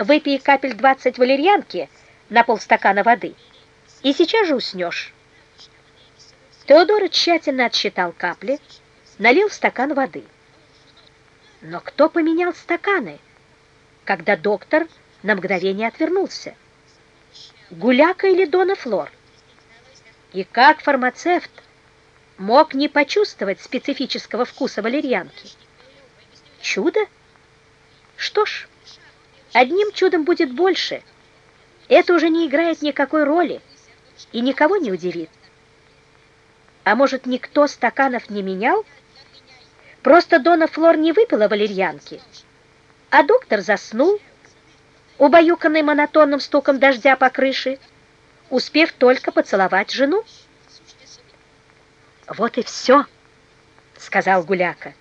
Выпей капель 20 валерьянки на полстакана воды, и сейчас же уснешь. Теодора тщательно отсчитал капли, налил стакан воды. Но кто поменял стаканы, когда доктор на мгновение отвернулся? Гуляка или Дона Флор? И как фармацевт мог не почувствовать специфического вкуса валерьянки? Чудо? Что ж, одним чудом будет больше. Это уже не играет никакой роли и никого не удивит. А может, никто стаканов не менял? Просто Дона Флор не выпила валерьянки, а доктор заснул, убаюканный монотонным стуком дождя по крыше, успев только поцеловать жену. «Вот и все», — сказал Гуляка.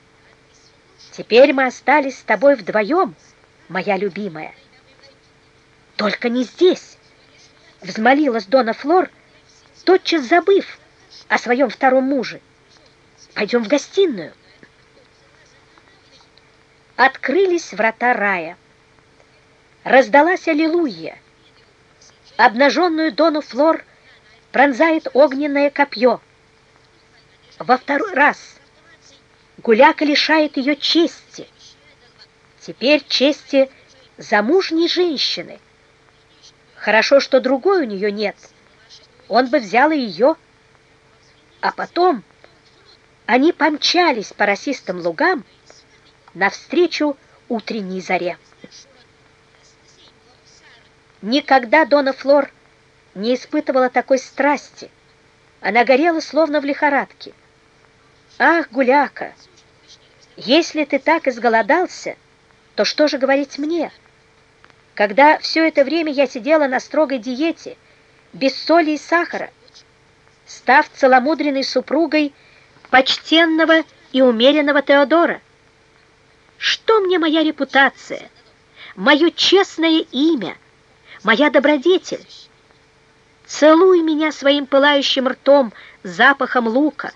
«Теперь мы остались с тобой вдвоем, моя любимая». «Только не здесь», — взмолилась Дона Флор, тотчас забыв о своем втором муже. «Пойдем в гостиную» открылись врата рая. Раздалась аллилуйя. Обнаженную Дону Флор пронзает огненное копье. Во второй раз Гуляка лишает ее чести. Теперь чести замужней женщины. Хорошо, что другой у нее нет. Он бы взял и ее. А потом они помчались по росистым лугам, навстречу утренней заре. Никогда Дона Флор не испытывала такой страсти. Она горела, словно в лихорадке. «Ах, гуляка, если ты так изголодался, то что же говорить мне? Когда все это время я сидела на строгой диете, без соли и сахара, став целомудренной супругой почтенного и умеренного Теодора, что мне моя репутация, мое честное имя, моя добродетель? Целуй меня своим пылающим ртом запахом лука,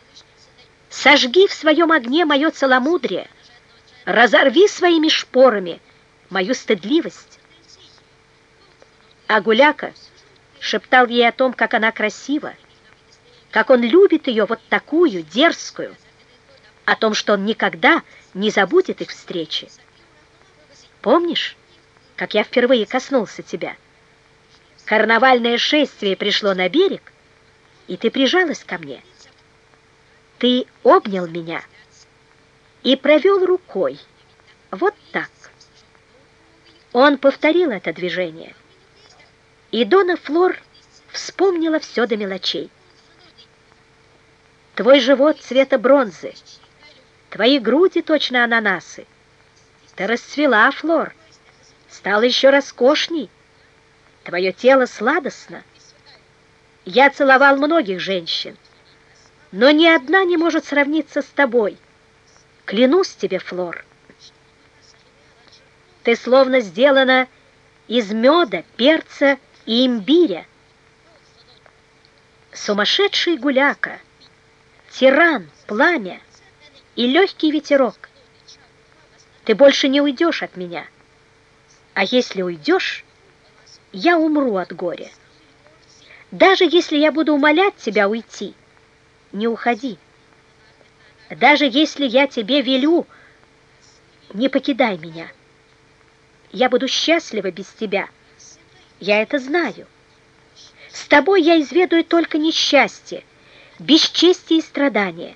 сожги в своем огне мое целомудрие, разорви своими шпорами мою стыдливость. А Гуляка шептал ей о том, как она красива, как он любит ее вот такую, дерзкую, о том, что он никогда не забудет их встречи. Помнишь, как я впервые коснулся тебя? Карнавальное шествие пришло на берег, и ты прижалась ко мне. Ты обнял меня и провел рукой. Вот так. Он повторил это движение. И Дона Флор вспомнила все до мелочей. Твой живот цвета бронзы, Твои груди точно ананасы. Ты расцвела, Флор, стала еще роскошней. Твое тело сладостно. Я целовал многих женщин, но ни одна не может сравниться с тобой. Клянусь тебе, Флор. Ты словно сделана из меда, перца и имбиря. Сумасшедший гуляка, тиран, пламя — и легкий ветерок. Ты больше не уйдешь от меня. А если уйдешь, я умру от горя. Даже если я буду умолять тебя уйти, не уходи. Даже если я тебе велю, не покидай меня. Я буду счастлива без тебя. Я это знаю. С тобой я изведаю только несчастье, бесчестие и страдания.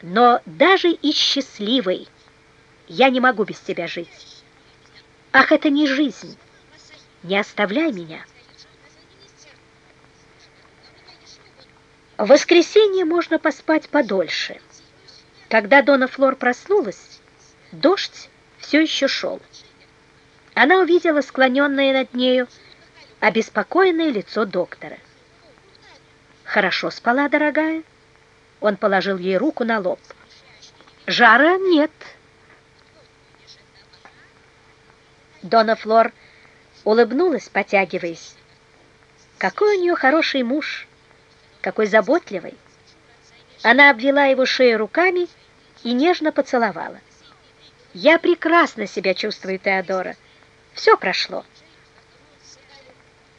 Но даже и счастливой я не могу без тебя жить. Ах, это не жизнь! Не оставляй меня. В воскресенье можно поспать подольше. Когда Дона Флор проснулась, дождь все еще шел. Она увидела склоненное над нею обеспокоенное лицо доктора. «Хорошо спала, дорогая?» Он положил ей руку на лоб. «Жара нет». Дона Флор улыбнулась, потягиваясь. Какой у нее хороший муж, какой заботливый. Она обвела его шею руками и нежно поцеловала. «Я прекрасно себя чувствую, Теодора. Все прошло.